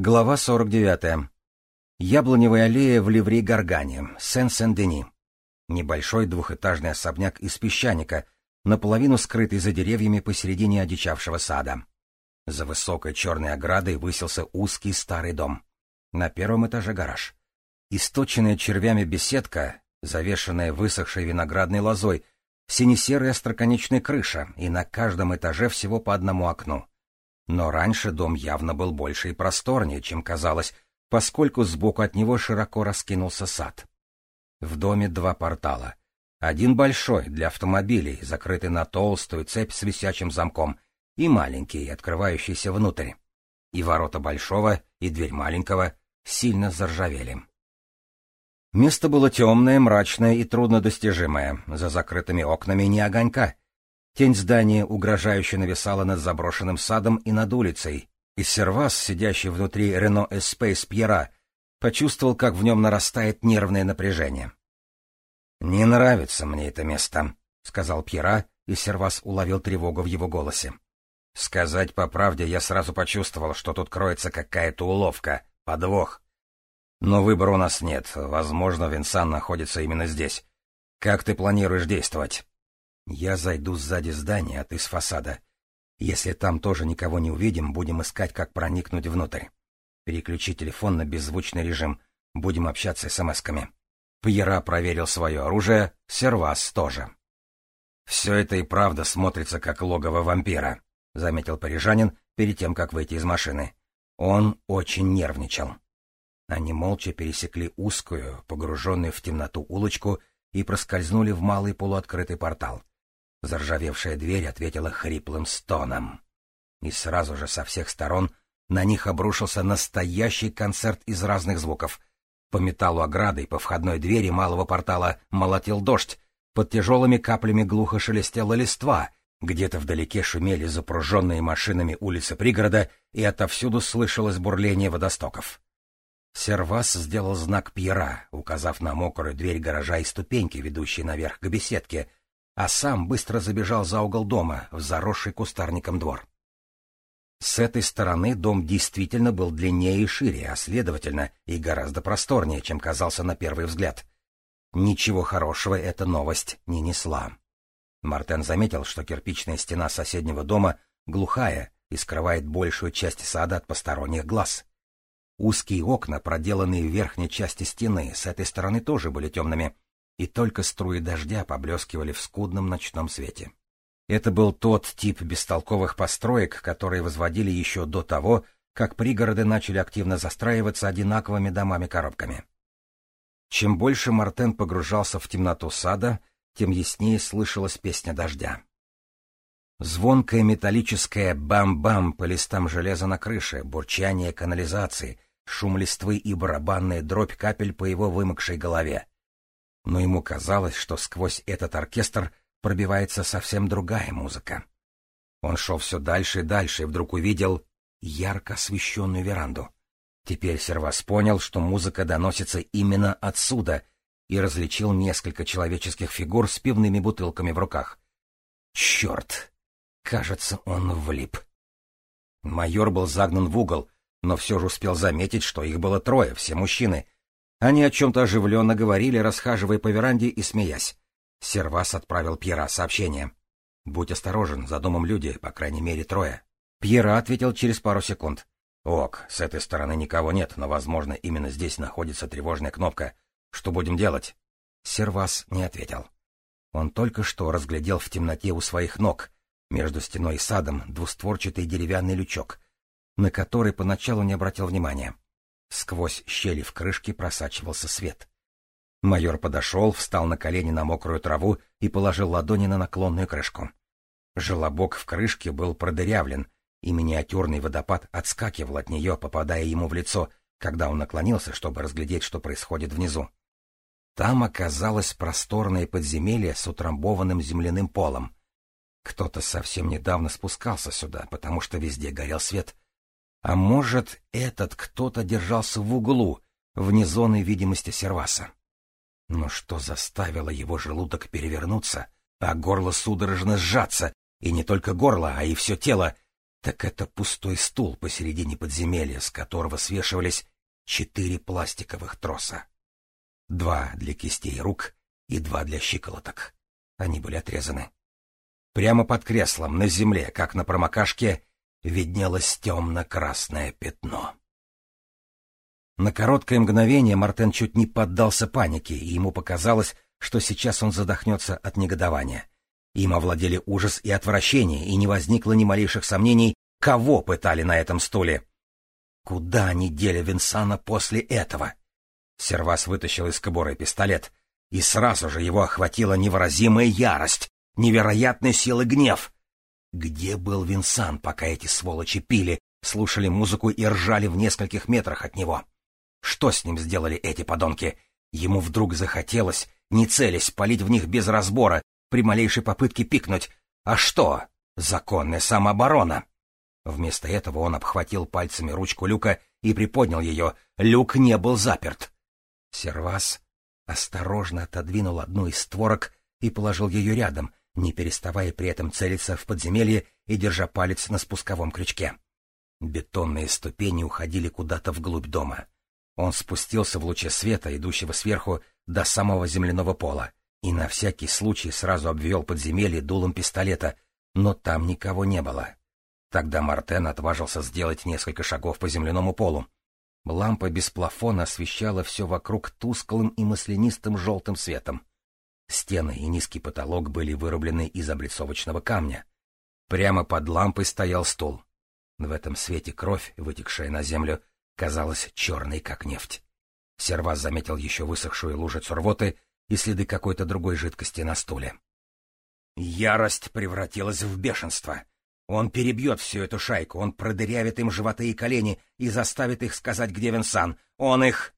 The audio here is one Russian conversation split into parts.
Глава 49. Яблоневая аллея в Ливри-Гаргане, Сен-Сен-Дени. Небольшой двухэтажный особняк из песчаника, наполовину скрытый за деревьями посередине одичавшего сада. За высокой черной оградой высился узкий старый дом. На первом этаже гараж. Источенная червями беседка, завешенная высохшей виноградной лозой, сине-серая остроконечная крыша, и на каждом этаже всего по одному окну. Но раньше дом явно был больше и просторнее, чем казалось, поскольку сбоку от него широко раскинулся сад. В доме два портала. Один большой, для автомобилей, закрытый на толстую цепь с висячим замком, и маленький, открывающийся внутрь. И ворота большого, и дверь маленького сильно заржавели. Место было темное, мрачное и труднодостижимое, за закрытыми окнами ни огонька — Тень здания угрожающе нависала над заброшенным садом и над улицей, и Сервас, сидящий внутри Рено Эспейс Пьера, почувствовал, как в нем нарастает нервное напряжение. «Не нравится мне это место», — сказал Пьера, и Сервас уловил тревогу в его голосе. «Сказать по правде, я сразу почувствовал, что тут кроется какая-то уловка, подвох. Но выбора у нас нет. Возможно, Винсан находится именно здесь. Как ты планируешь действовать?» Я зайду сзади здания, а ты с фасада. Если там тоже никого не увидим, будем искать, как проникнуть внутрь. Переключи телефон на беззвучный режим. Будем общаться смс-ками. Пьера проверил свое оружие, Сервас тоже. «Все это и правда смотрится как логово вампира», — заметил парижанин перед тем, как выйти из машины. Он очень нервничал. Они молча пересекли узкую, погруженную в темноту улочку и проскользнули в малый полуоткрытый портал. Заржавевшая дверь ответила хриплым стоном. И сразу же со всех сторон на них обрушился настоящий концерт из разных звуков. По металлу ограды и по входной двери малого портала молотил дождь, под тяжелыми каплями глухо шелестела листва, где-то вдалеке шумели запруженные машинами улицы пригорода, и отовсюду слышалось бурление водостоков. Сервас сделал знак Пьера, указав на мокрую дверь гаража и ступеньки, ведущие наверх к беседке, а сам быстро забежал за угол дома, в заросший кустарником двор. С этой стороны дом действительно был длиннее и шире, а следовательно и гораздо просторнее, чем казался на первый взгляд. Ничего хорошего эта новость не несла. Мартен заметил, что кирпичная стена соседнего дома глухая и скрывает большую часть сада от посторонних глаз. Узкие окна, проделанные в верхней части стены, с этой стороны тоже были темными, и только струи дождя поблескивали в скудном ночном свете. Это был тот тип бестолковых построек, которые возводили еще до того, как пригороды начали активно застраиваться одинаковыми домами-коробками. Чем больше Мартен погружался в темноту сада, тем яснее слышалась песня дождя. Звонкое металлическое бам-бам по листам железа на крыше, бурчание канализации, шум листвы и барабанная дробь капель по его вымокшей голове но ему казалось, что сквозь этот оркестр пробивается совсем другая музыка. Он шел все дальше и дальше и вдруг увидел ярко освещенную веранду. Теперь Сервас понял, что музыка доносится именно отсюда, и различил несколько человеческих фигур с пивными бутылками в руках. Черт! Кажется, он влип. Майор был загнан в угол, но все же успел заметить, что их было трое, все мужчины — они о чем-то оживленно говорили, расхаживая по веранде и смеясь. Сервас отправил Пьера сообщение. «Будь осторожен, за домом люди, по крайней мере, трое». Пьера ответил через пару секунд. «Ок, с этой стороны никого нет, но, возможно, именно здесь находится тревожная кнопка. Что будем делать?» Сервас не ответил. Он только что разглядел в темноте у своих ног, между стеной и садом, двустворчатый деревянный лючок, на который поначалу не обратил внимания. Сквозь щели в крышке просачивался свет. Майор подошел, встал на колени на мокрую траву и положил ладони на наклонную крышку. Желобок в крышке был продырявлен, и миниатюрный водопад отскакивал от нее, попадая ему в лицо, когда он наклонился, чтобы разглядеть, что происходит внизу. Там оказалось просторное подземелье с утрамбованным земляным полом. Кто-то совсем недавно спускался сюда, потому что везде горел свет — а может, этот кто-то держался в углу, вне зоны видимости серваса. Но что заставило его желудок перевернуться, а горло судорожно сжаться, и не только горло, а и все тело? Так это пустой стул посередине подземелья, с которого свешивались четыре пластиковых троса. Два для кистей рук и два для щиколоток. Они были отрезаны. Прямо под креслом, на земле, как на промокашке, виднелось темно-красное пятно. На короткое мгновение Мартен чуть не поддался панике, и ему показалось, что сейчас он задохнется от негодования. Им овладели ужас и отвращение, и не возникло ни малейших сомнений, кого пытали на этом стуле. Куда они дели Винсана после этого? Сервас вытащил из кобуры пистолет, и сразу же его охватила невыразимая ярость, невероятной силы гнев. Где был Винсан, пока эти сволочи пили, слушали музыку и ржали в нескольких метрах от него? Что с ним сделали эти подонки? Ему вдруг захотелось, не целясь, палить в них без разбора, при малейшей попытке пикнуть. А что? Законная самооборона. Вместо этого он обхватил пальцами ручку люка и приподнял ее. Люк не был заперт. Сервас осторожно отодвинул одну из створок и положил ее рядом, не переставая при этом целиться в подземелье и держа палец на спусковом крючке. Бетонные ступени уходили куда-то вглубь дома. Он спустился в луче света, идущего сверху, до самого земляного пола, и на всякий случай сразу обвел подземелье дулом пистолета, но там никого не было. Тогда Мартен отважился сделать несколько шагов по земляному полу. Лампа без плафона освещала все вокруг тусклым и маслянистым желтым светом. Стены и низкий потолок были вырублены из облицовочного камня. Прямо под лампой стоял стул. В этом свете кровь, вытекшая на землю, казалась черной, как нефть. Сервас заметил еще высохшую лужицу рвоты и следы какой-то другой жидкости на стуле. Ярость превратилась в бешенство. Он перебьет всю эту шайку, он продырявит им животы и колени и заставит их сказать, где Винсан. Он их...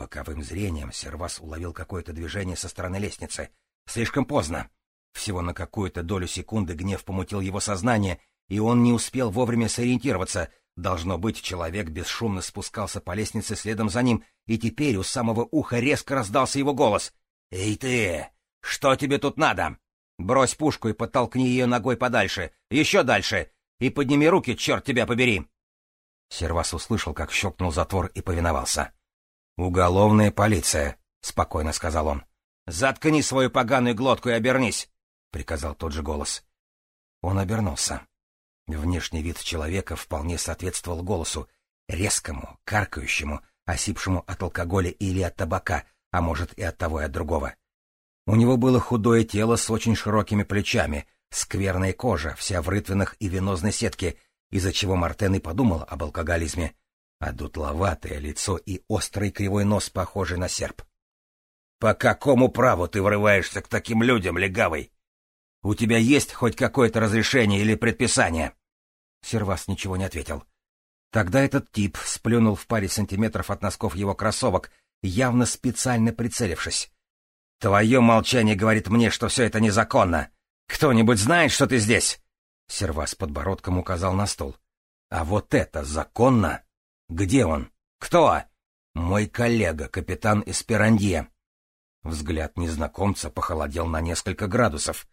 Боковым зрением Сервас уловил какое-то движение со стороны лестницы. Слишком поздно. Всего на какую-то долю секунды гнев помутил его сознание, и он не успел вовремя сориентироваться. Должно быть, человек бесшумно спускался по лестнице следом за ним, и теперь у самого уха резко раздался его голос. «Эй ты! Что тебе тут надо?» Брось пушку и подтолкни ее ногой подальше, еще дальше, и подними руки, черт тебя побери!» Сервас услышал, как щелкнул затвор и повиновался. «Уголовная полиция», — спокойно сказал он. «Заткни свою поганую глотку и обернись», — приказал тот же голос. Он обернулся. Внешний вид человека вполне соответствовал голосу, резкому, каркающему, осипшему от алкоголя или от табака, а может и от того и от другого. У него было худое тело с очень широкими плечами, скверная кожа, вся в рытвинах и венозной сетке, из-за чего Мартен и подумал об алкоголизме, а дутловатое лицо и острый кривой нос, похожий на серп. — По какому праву ты врываешься к таким людям, легавый? У тебя есть хоть какое-то разрешение или предписание? Сервас ничего не ответил. Тогда этот тип сплюнул в паре сантиметров от носков его кроссовок, явно специально прицелившись. Твое молчание говорит мне, что все это незаконно. Кто-нибудь знает, что ты здесь? Сервас подбородком указал на стол. А вот это законно? Где он? Кто? Мой коллега, капитан Эсперандье. Взгляд незнакомца похолодел на несколько градусов.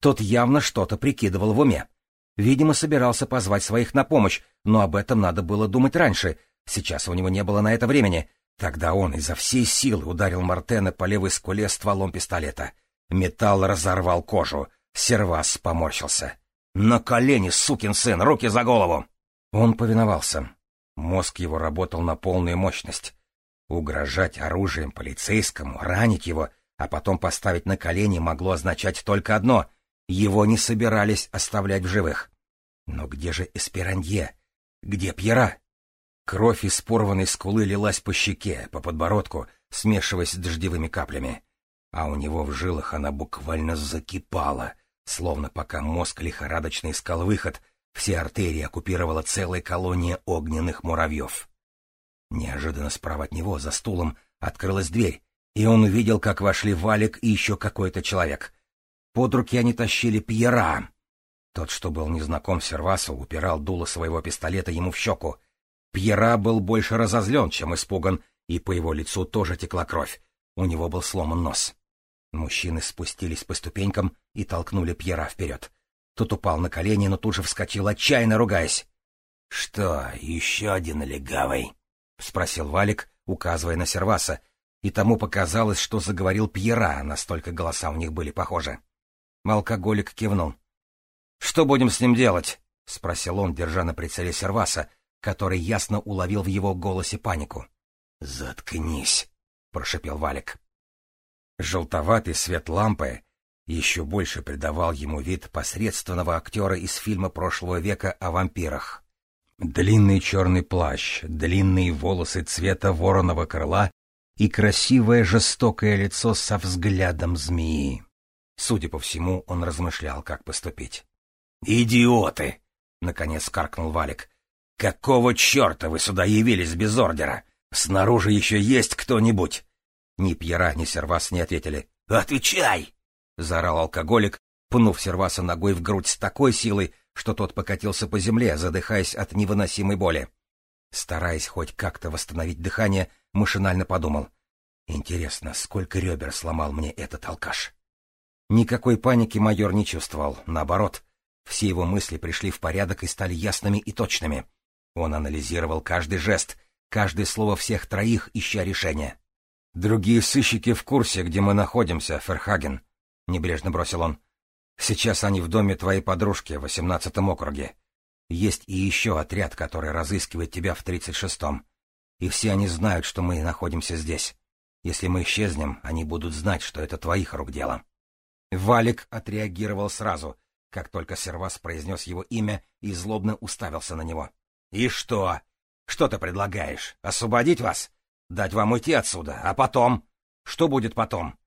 Тот явно что-то прикидывал в уме. Видимо, собирался позвать своих на помощь, но об этом надо было думать раньше. Сейчас у него не было на это времени. Тогда он изо всей силы ударил Мартена по левой скуле стволом пистолета. Металл разорвал кожу. Сервас поморщился. «На колени, сукин сын! Руки за голову!» Он повиновался. Мозг его работал на полную мощность. Угрожать оружием полицейскому, ранить его, а потом поставить на колени могло означать только одно — его не собирались оставлять в живых. Но где же Эсперанье? Где Пьера? Кровь из порванной скулы лилась по щеке, по подбородку, смешиваясь с дождевыми каплями. А у него в жилах она буквально закипала, словно пока мозг лихорадочно искал выход, все артерии оккупировала целая колония огненных муравьев. Неожиданно справа от него, за стулом, открылась дверь, и он увидел, как вошли Валик и еще какой-то человек. Под руки они тащили Пьера. Тот, что был незнаком Сервасу, упирал дуло своего пистолета ему в щеку — Пьера был больше разозлен, чем испуган, и по его лицу тоже текла кровь. У него был сломан нос. Мужчины спустились по ступенькам и толкнули Пьера вперед. Тот упал на колени, но тут же вскочил, отчаянно ругаясь. — Что, еще один легавый? — спросил Валик, указывая на Серваса, и тому показалось, что заговорил Пьера, настолько голоса у них были похожи. Алкоголик кивнул. — Что будем с ним делать? — спросил он, держа на прицеле Серваса, который ясно уловил в его голосе панику. — Заткнись, — прошепел Валик. Желтоватый свет лампы еще больше придавал ему вид посредственного актера из фильма прошлого века о вампирах. Длинный черный плащ, длинные волосы цвета вороного крыла и красивое жестокое лицо со взглядом змеи. Судя по всему, он размышлял, как поступить. «Идиоты!» — наконец каркнул Валик. «Какого черта вы сюда явились без ордера? Снаружи еще есть кто-нибудь?» Ни Пьера, ни Сервас не ответили. «Отвечай!» — заорал алкоголик, пнув Серваса ногой в грудь с такой силой, что тот покатился по земле, задыхаясь от невыносимой боли. Стараясь хоть как-то восстановить дыхание, машинально подумал. Интересно, сколько ребер сломал мне этот алкаш? Никакой паники майор не чувствовал, наоборот. Все его мысли пришли в порядок и стали ясными и точными. Он анализировал каждый жест, каждое слово всех троих, ища решения. «Другие сыщики в курсе, где мы находимся, Ферхаген», — небрежно бросил он. «Сейчас они в доме твоей подружки в восемнадцатом округе. Есть и еще отряд, который разыскивает тебя в тридцать шестом. И все они знают, что мы находимся здесь. Если мы исчезнем, они будут знать, что это твоих рук дело». Валик отреагировал сразу, как только Сервас произнес его имя и злобно уставился на него. «И что? Что ты предлагаешь? Освободить вас? Дать вам уйти отсюда? А потом? Что будет потом?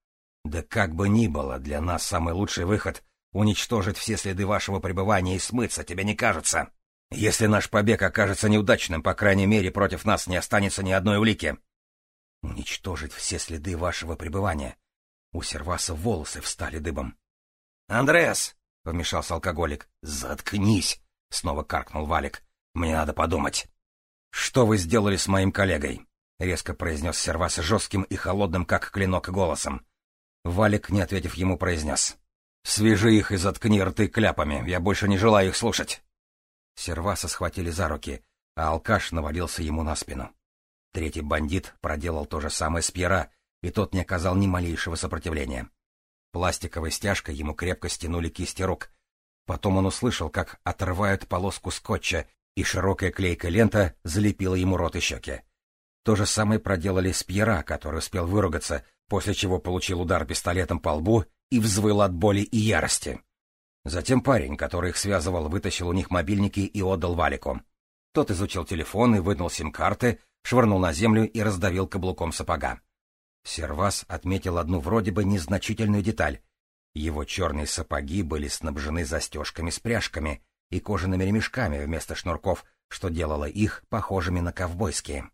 Да как бы ни было, для нас самый лучший выход — уничтожить все следы вашего пребывания и смыться, тебе не кажется? Если наш побег окажется неудачным, по крайней мере, против нас не останется ни одной улики. Уничтожить все следы вашего пребывания. У Серваса волосы встали дыбом. — Андреас! — вмешался алкоголик. — Заткнись! — снова каркнул Валик. — Мне надо подумать. — Что вы сделали с моим коллегой? — резко произнес Сервас жестким и холодным, как клинок, голосом. Валик, не ответив ему, произнес. — Свяжи их и заткни рты кляпами, я больше не желаю их слушать. Серваса схватили за руки, а алкаш навалился ему на спину. Третий бандит проделал то же самое с Пьера, и тот не оказал ни малейшего сопротивления. Пластиковой стяжкой ему крепко стянули кисти рук. Потом он услышал, как отрывают полоску скотча, и широкая клейкая лента залепила ему рот и щеки. То же самое проделали с Пьера, который успел выругаться, после чего получил удар пистолетом по лбу и взвыл от боли и ярости. Затем парень, который их связывал, вытащил у них мобильники и отдал Валику. Тот изучил телефон и вынул сим-карты, швырнул на землю и раздавил каблуком сапога. Сервас отметил одну вроде бы незначительную деталь. Его черные сапоги были снабжены застежками с пряжками и кожаными ремешками вместо шнурков, что делало их похожими на ковбойские.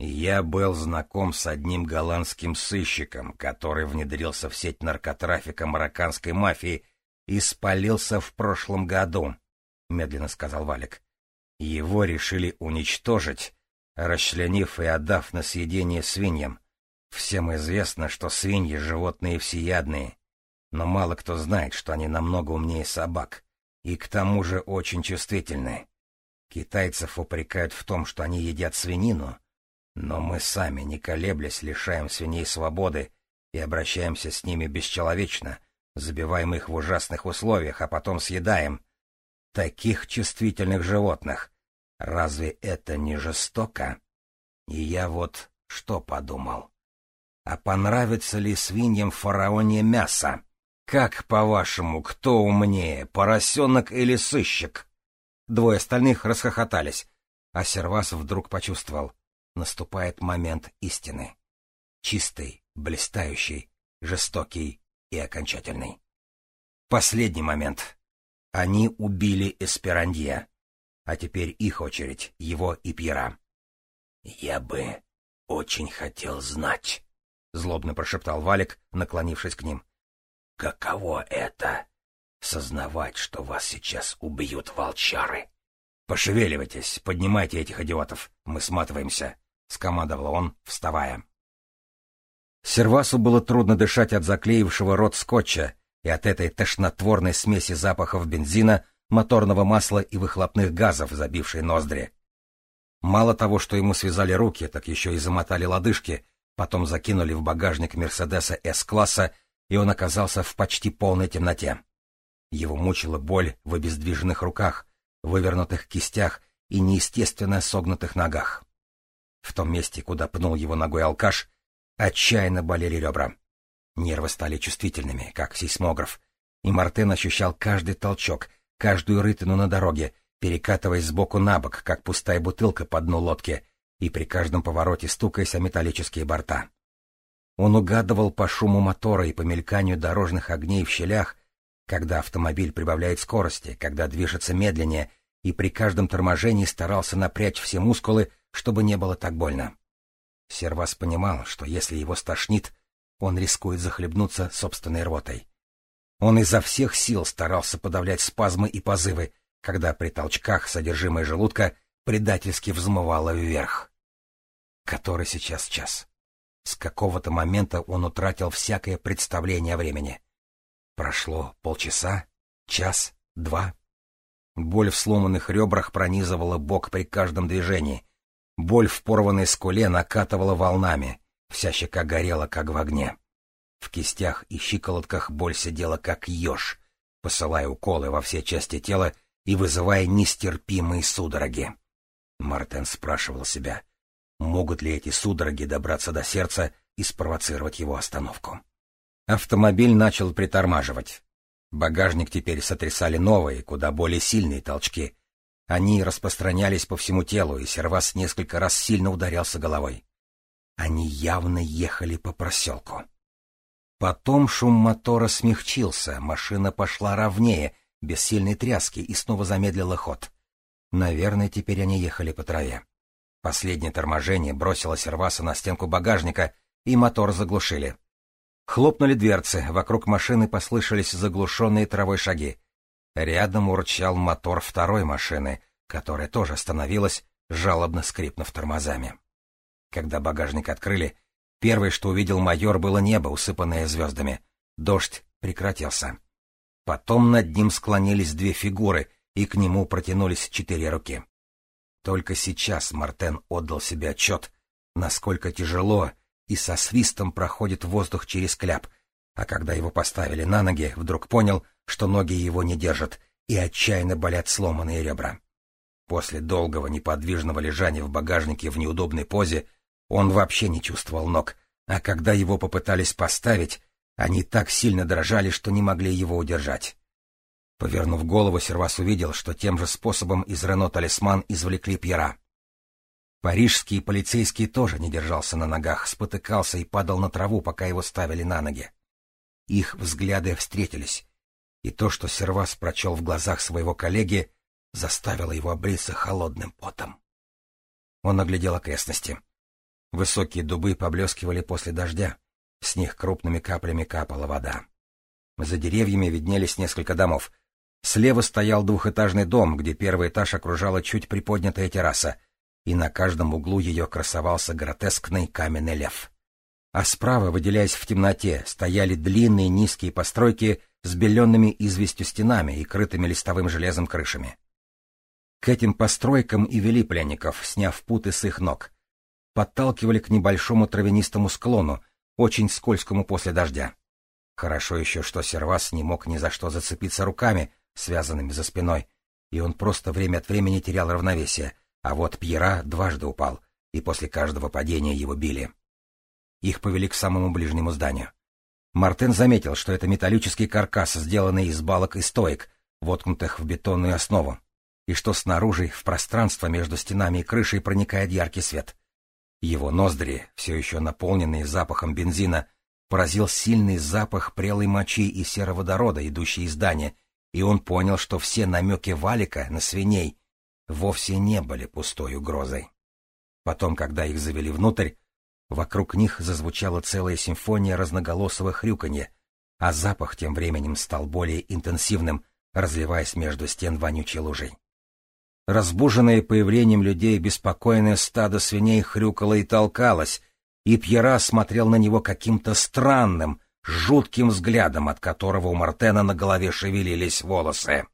Я был знаком с одним голландским сыщиком, который внедрился в сеть наркотрафика марокканской мафии и спалился в прошлом году, — медленно сказал Валик. Его решили уничтожить, расчленив и отдав на съедение свиньям. Всем известно, что свиньи — животные всеядные, но мало кто знает, что они намного умнее собак, и к тому же очень чувствительны. Китайцев упрекают в том, что они едят свинину, но мы сами, не колеблясь, лишаем свиней свободы и обращаемся с ними бесчеловечно, забиваем их в ужасных условиях, а потом съедаем. Таких чувствительных животных. Разве это не жестоко? И я вот что подумал. А понравится ли свиньям фараоне мясо? Как, по-вашему, кто умнее, поросенок или сыщик? Двое остальных расхохотались, а Сервас вдруг почувствовал наступает момент истины. Чистый, блистающий, жестокий и окончательный. Последний момент. Они убили Эсперандье, а теперь их очередь, его и Пьера. «Я бы очень хотел знать», — злобно прошептал Валик, наклонившись к ним. «Каково это — сознавать, что вас сейчас убьют волчары?» «Пошевеливайтесь, поднимайте этих идиотов, мы сматываемся», — скомандовал он, вставая. Сервасу было трудно дышать от заклеившего рот скотча, и от этой тошнотворной смеси запахов бензина, моторного масла и выхлопных газов, забившей ноздри. Мало того, что ему связали руки, так еще и замотали лодыжки, потом закинули в багажник Мерседеса С-класса, и он оказался в почти полной темноте. Его мучила боль в обездвиженных руках, вывернутых кистях и неестественно согнутых ногах. В том месте, куда пнул его ногой алкаш, отчаянно болели ребра. Нервы стали чувствительными, как сейсмограф, и Мартен ощущал каждый толчок, каждую рытину на дороге, перекатываясь сбоку на бок, как пустая бутылка по дну лодки, и при каждом повороте стукаясь о металлические борта. Он угадывал по шуму мотора и по мельканию дорожных огней в щелях, когда автомобиль прибавляет скорости, когда движется медленнее, и при каждом торможении старался напрячь все мускулы, чтобы не было так больно. Сервас понимал, что если его стошнит, он рискует захлебнуться собственной рвотой. Он изо всех сил старался подавлять спазмы и позывы, когда при толчках содержимое желудка предательски взмывало вверх. Который сейчас час? С какого-то момента он утратил всякое представление о времени. Прошло полчаса, час, два. Боль в сломанных ребрах пронизывала бок при каждом движении. Боль в порванной скуле накатывала волнами. Вся щека горела, как в огне. В кистях и щиколотках боль сидела, как еж, посылая уколы во все части тела и вызывая нестерпимые судороги. Мартен спрашивал себя, могут ли эти судороги добраться до сердца и спровоцировать его остановку. Автомобиль начал притормаживать. Багажник теперь сотрясали новые, куда более сильные толчки. Они распространялись по всему телу, и Сервас несколько раз сильно ударялся головой. Они явно ехали по проселку. Потом шум мотора смягчился, машина пошла ровнее, без сильной тряски, и снова замедлила ход. Наверное, теперь они ехали по траве. Последнее торможение бросило Серваса на стенку багажника, и мотор заглушили. Хлопнули дверцы, вокруг машины послышались заглушенные травой шаги. Рядом урчал мотор второй машины, которая тоже остановилась, жалобно скрипнув тормозами. Когда багажник открыли, первое, что увидел майор, было небо, усыпанное звездами. Дождь прекратился. Потом над ним склонились две фигуры, и к нему протянулись четыре руки. Только сейчас Мартен отдал себе отчет, насколько тяжело и со свистом проходит воздух через кляп, а когда его поставили на ноги, вдруг понял, что ноги его не держат, и отчаянно болят сломанные ребра. После долгого неподвижного лежания в багажнике в неудобной позе он вообще не чувствовал ног, а когда его попытались поставить, они так сильно дрожали, что не могли его удержать. Повернув голову, Сервас увидел, что тем же способом из Рено Талисман извлекли Пьера. Парижский полицейский тоже не держался на ногах, спотыкался и падал на траву, пока его ставили на ноги. Их взгляды встретились, и то, что Сервас прочел в глазах своего коллеги, заставило его обриться холодным потом. Он оглядел окрестности. Высокие дубы поблескивали после дождя, с них крупными каплями капала вода. За деревьями виднелись несколько домов. Слева стоял двухэтажный дом, где первый этаж окружала чуть приподнятая терраса — и на каждом углу ее красовался гротескный каменный лев. А справа, выделяясь в темноте, стояли длинные низкие постройки с беленными известью стенами и крытыми листовым железом крышами. К этим постройкам и вели пленников, сняв путы с их ног. Подталкивали к небольшому травянистому склону, очень скользкому после дождя. Хорошо еще, что Сервас не мог ни за что зацепиться руками, связанными за спиной, и он просто время от времени терял равновесие, а вот Пьера дважды упал, и после каждого падения его били. Их повели к самому ближнему зданию. Мартен заметил, что это металлический каркас, сделанный из балок и стоек, воткнутых в бетонную основу, и что снаружи, в пространство между стенами и крышей, проникает яркий свет. Его ноздри, все еще наполненные запахом бензина, поразил сильный запах прелой мочи и сероводорода, идущий из здания, и он понял, что все намеки Валика на свиней вовсе не были пустой угрозой. Потом, когда их завели внутрь, вокруг них зазвучала целая симфония разноголосого хрюканья, а запах тем временем стал более интенсивным, разливаясь между стен вонючей лужей. Разбуженное появлением людей беспокойное стадо свиней хрюкало и толкалось, и Пьера смотрел на него каким-то странным, жутким взглядом, от которого у Мартена на голове шевелились волосы.